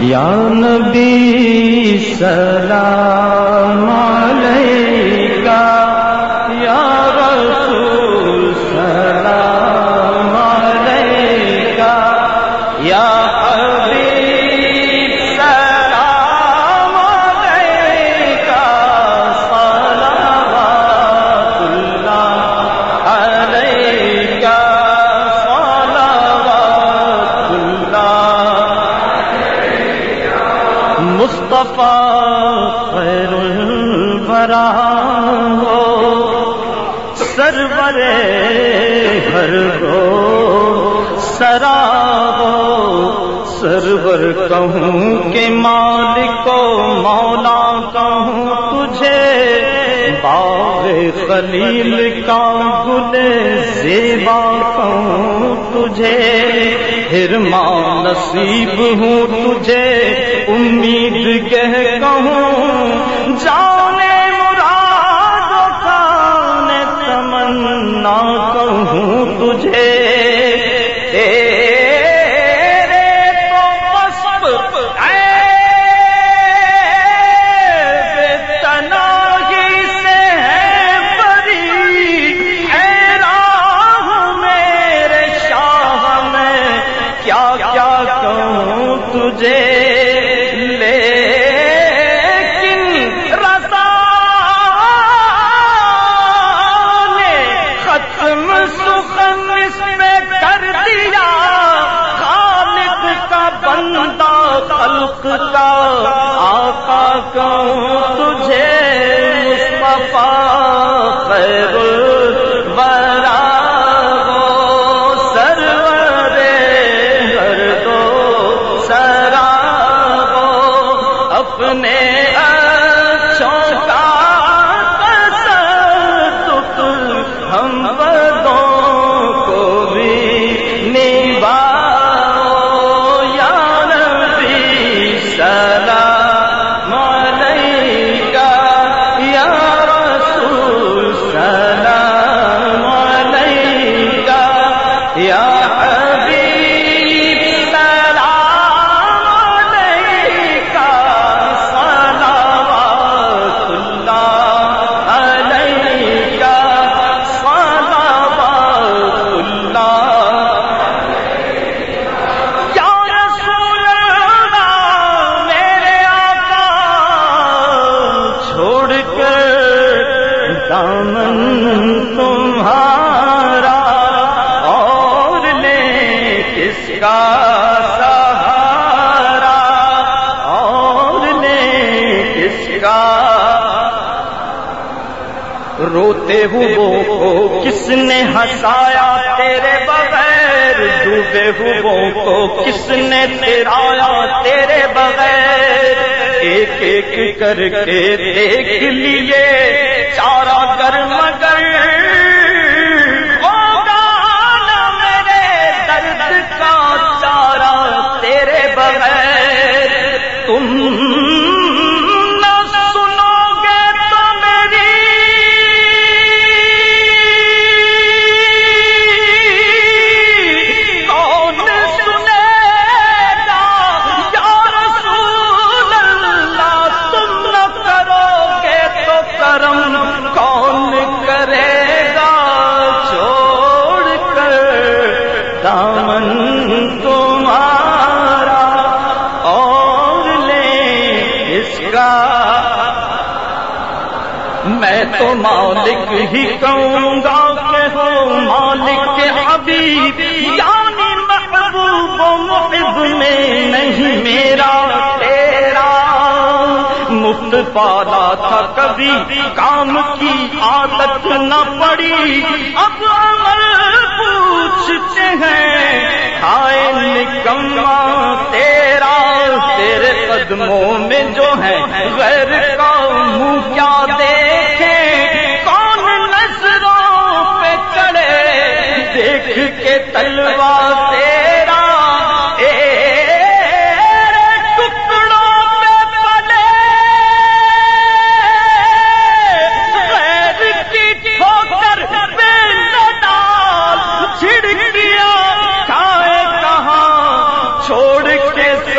یا نبی سلام علیہ ہر ہو سرا ہو، سرور کہوں کہ مالک مولا کہوں تجھے، باغ خلیل کا گل زیبا کہوں تجھے ہرما نصیب ہوں تجھے، امید کہہ کہوں خلق کا آقا کہوں دامن تمہارا اور لے کس کا سہارا، اور لے کس کا روتے ہوئے کو کس نے ہنسایا تیرے بغیر؟ ڈوبے ہوئے کو کس نے تیرایا تیرے بغیر؟ ایک ایک کر کے دیکھ لیے چارا کر مگر میرے درد کا چارہ تیرے بغیر تم تو مالک ہی کہوں گا کہ ہو مالک کے حبیب یعنی محبوب و محب میں نہیں میرا، تیرا۔ مفت پالا تھا کبھی، کام کی عادت نہ پڑی۔ اب عمل پوچھتے ہیں، ہائے نکما تیرا۔ تیرے قدموں میں جو ہے، غیر کا منہ کیا دیکھے؟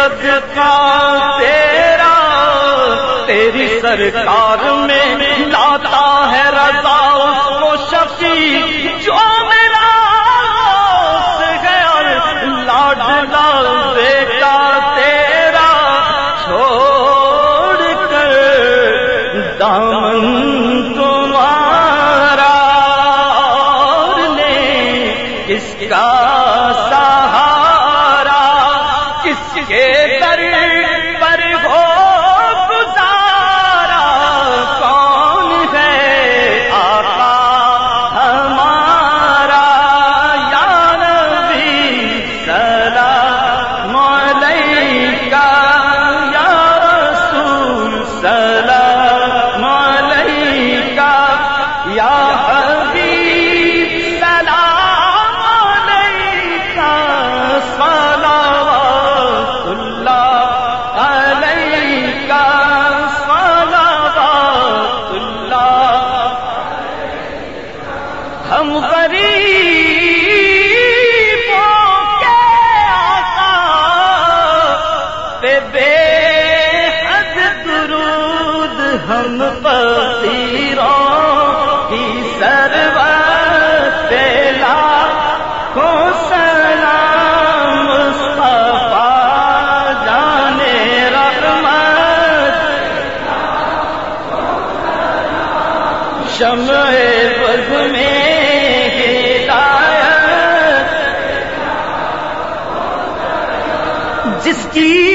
صدقہ تیرا تیری سرکار میں لاتا ہے رضا کو شفیع جو میرا گیا لاڈلا بیٹا تیرا چھوڑ کر دامن ہم کی سرو پیلا کو سلام مصطفیٰ جانے رحمت شمع بز میں جس کی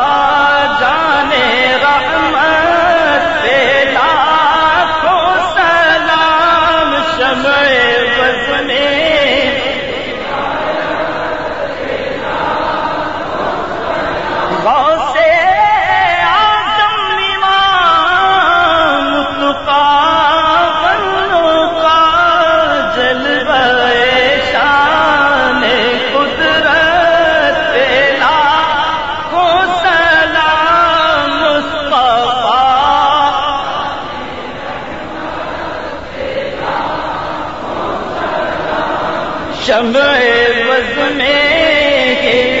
شمع بز میں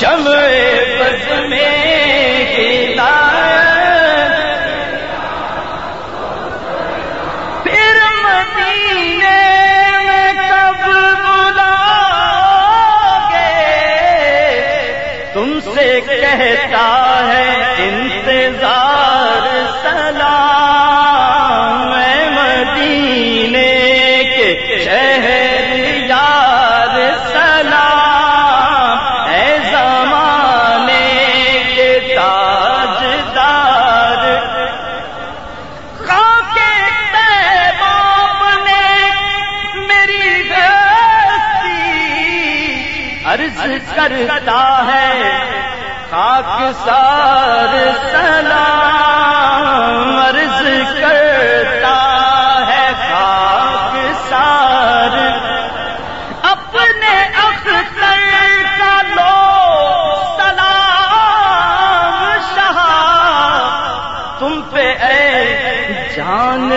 شم میں پھر مدینے میں کب بلا گے؟ تم سے کہتا ہے عرض کرتا ہے۔ خاک سار سلام عرض کرتا ہے۔ خاک سار اپنے اختر کا لو۔ سلام شاہ، تم پہ اے جان